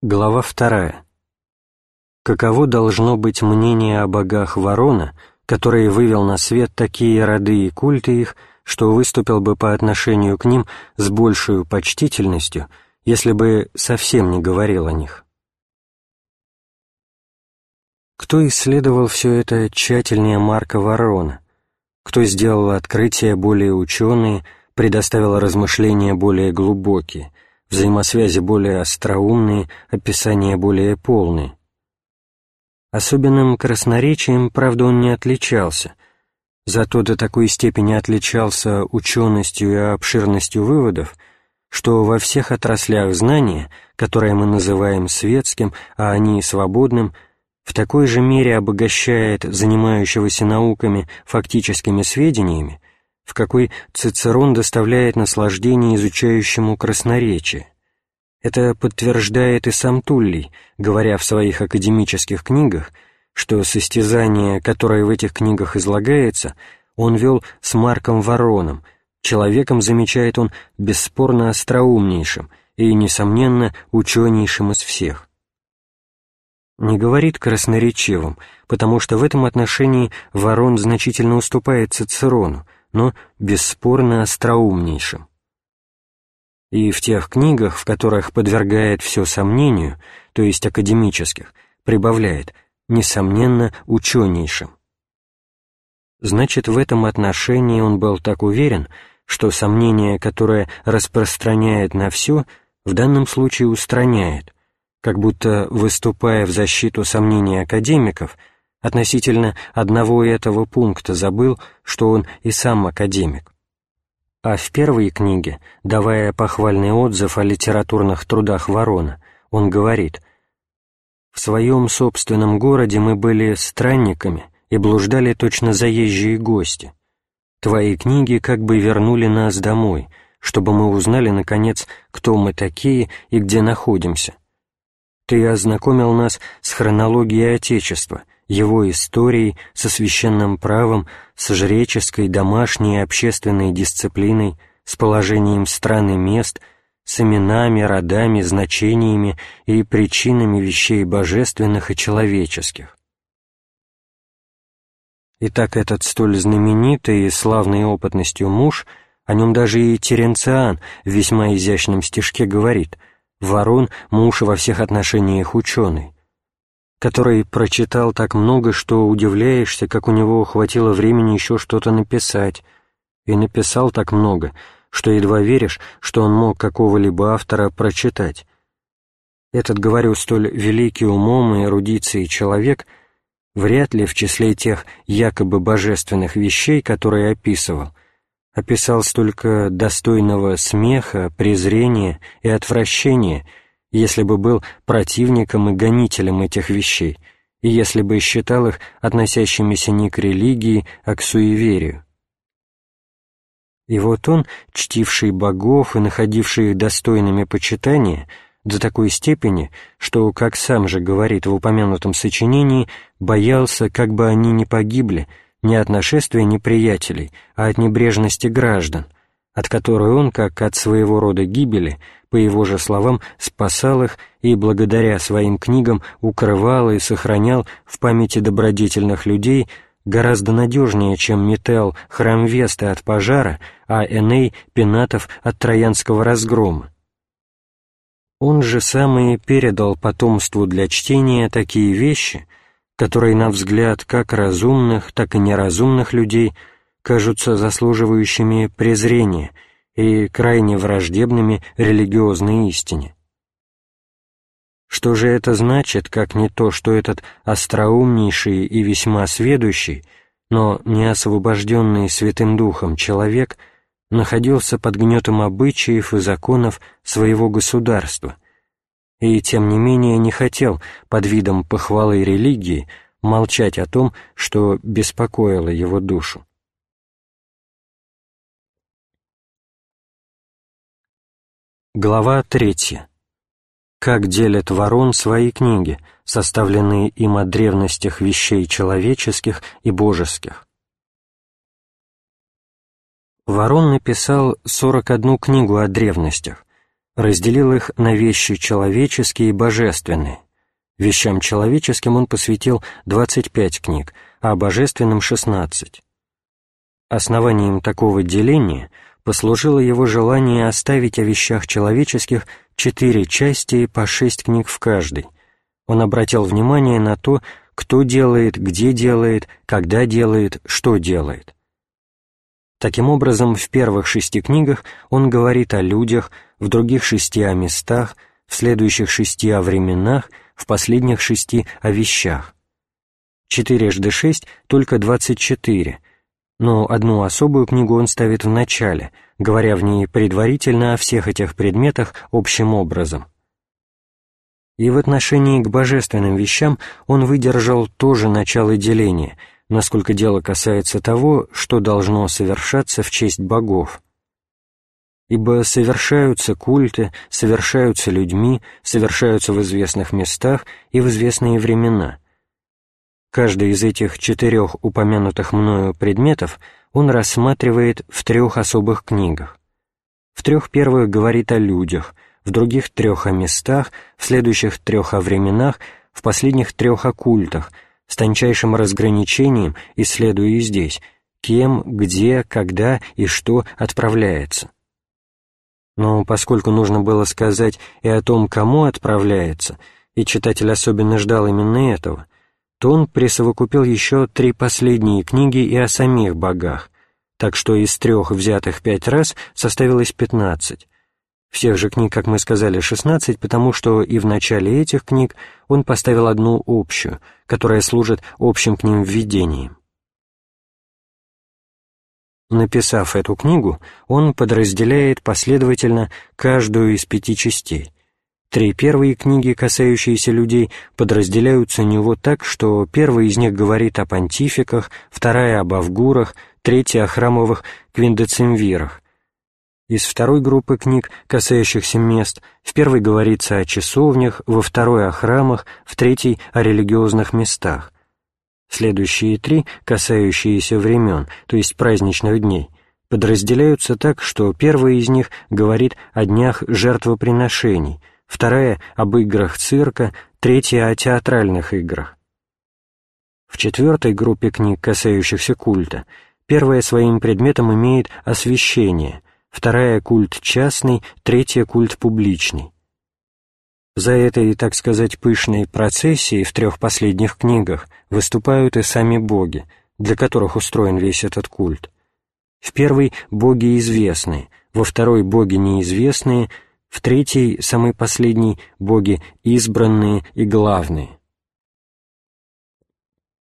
Глава вторая. Каково должно быть мнение о богах Ворона, который вывел на свет такие роды и культы их, что выступил бы по отношению к ним с большей почтительностью, если бы совсем не говорил о них? Кто исследовал все это тщательнее Марка Ворона? Кто сделал открытия более ученые, предоставил размышления более глубокие, взаимосвязи более остроумные, описания более полные? Особенным красноречием, правда, он не отличался, зато до такой степени отличался ученостью и обширностью выводов, что во всех отраслях знания, которые мы называем светским, а они свободным – в такой же мере обогащает занимающегося науками фактическими сведениями, в какой Цицерон доставляет наслаждение изучающему красноречие. Это подтверждает и сам Туллий, говоря в своих академических книгах, что состязание, которое в этих книгах излагается, он вел с Марком Вороном, человеком, замечает он, бесспорно остроумнейшим и, несомненно, ученейшим из всех. Не говорит красноречивым, потому что в этом отношении Ворон значительно уступает Цицерону, но бесспорно остроумнейшим. И в тех книгах, в которых подвергает все сомнению, то есть академических, прибавляет, несомненно, ученейшим. Значит, в этом отношении он был так уверен, что сомнение, которое распространяет на все, в данном случае устраняет, как будто, выступая в защиту сомнений академиков, относительно одного этого пункта забыл, что он и сам академик. А в первой книге, давая похвальный отзыв о литературных трудах Ворона, он говорит «В своем собственном городе мы были странниками и блуждали точно заезжие гости. Твои книги как бы вернули нас домой, чтобы мы узнали, наконец, кто мы такие и где находимся» Ты ознакомил нас с хронологией Отечества, его историей, со священным правом, с жреческой, домашней и общественной дисциплиной, с положением стран и мест, с именами, родами, значениями и причинами вещей божественных и человеческих. Итак, этот столь знаменитый и славный опытностью муж, о нем даже и Теренциан в весьма изящном стишке говорит — Ворон — муж во всех отношениях ученый, который прочитал так много, что удивляешься, как у него хватило времени еще что-то написать, и написал так много, что едва веришь, что он мог какого-либо автора прочитать. Этот, говорю, столь великий умом и эрудицией человек вряд ли в числе тех якобы божественных вещей, которые описывал, описал столько достойного смеха, презрения и отвращения, если бы был противником и гонителем этих вещей, и если бы считал их относящимися не к религии, а к суеверию. И вот он, чтивший богов и находивший их достойными почитания, до такой степени, что, как сам же говорит в упомянутом сочинении, боялся, как бы они не погибли, не от нашествия неприятелей, а от небрежности граждан, от которой он, как от своего рода гибели, по его же словам, спасал их и благодаря своим книгам укрывал и сохранял в памяти добродетельных людей гораздо надежнее, чем Метел храм Весты от пожара, а Эней Пенатов от Троянского разгрома. Он же сам и передал потомству для чтения такие вещи, которые, на взгляд как разумных, так и неразумных людей, кажутся заслуживающими презрения и крайне враждебными религиозной истине. Что же это значит, как не то, что этот остроумнейший и весьма сведущий, но не освобожденный Святым Духом человек находился под гнетом обычаев и законов своего государства — и тем не менее не хотел под видом похвалы религии молчать о том, что беспокоило его душу. Глава третья. Как делят ворон свои книги, составленные им о древностях вещей человеческих и божеских. Ворон написал 41 книгу о древностях, разделил их на вещи человеческие и божественные. Вещам человеческим он посвятил 25 книг, а божественным — 16. Основанием такого деления послужило его желание оставить о вещах человеческих четыре части по шесть книг в каждой. Он обратил внимание на то, кто делает, где делает, когда делает, что делает. Таким образом, в первых шести книгах он говорит о людях, в других шести о местах, в следующих шести о временах, в последних шести о вещах. Четырежды шесть — только двадцать четыре, но одну особую книгу он ставит в начале, говоря в ней предварительно о всех этих предметах общим образом. И в отношении к божественным вещам он выдержал тоже начало деления — насколько дело касается того, что должно совершаться в честь богов. Ибо совершаются культы, совершаются людьми, совершаются в известных местах и в известные времена. Каждый из этих четырех упомянутых мною предметов он рассматривает в трех особых книгах. В трех первых говорит о людях, в других трех о местах, в следующих трех о временах, в последних трех о культах — с тончайшим разграничением, исследуя и здесь, кем, где, когда и что отправляется. Но поскольку нужно было сказать и о том, кому отправляется, и читатель особенно ждал именно этого, то он присовокупил еще три последние книги и о самих богах, так что из трех взятых пять раз составилось пятнадцать, всех же книг, как мы сказали, 16, потому что и в начале этих книг он поставил одну общую, которая служит общим к ним введением. Написав эту книгу, он подразделяет последовательно каждую из пяти частей. Три первые книги, касающиеся людей, подразделяются него так, что первая из них говорит о понтификах, вторая — об авгурах, третья — о храмовых квиндецимвирах, из второй группы книг, касающихся мест, в первой говорится о часовнях, во второй — о храмах, в третьей — о религиозных местах. Следующие три, касающиеся времен, то есть праздничных дней, подразделяются так, что первая из них говорит о днях жертвоприношений, вторая — об играх цирка, третья — о театральных играх. В четвертой группе книг, касающихся культа, первая своим предметом имеет освящение — вторая — культ частный, третья — культ публичный. За этой, так сказать, пышной процессией в трех последних книгах выступают и сами боги, для которых устроен весь этот культ. В первой — боги известные, во второй — боги неизвестные, в третьей, самый последний, боги избранные и главные.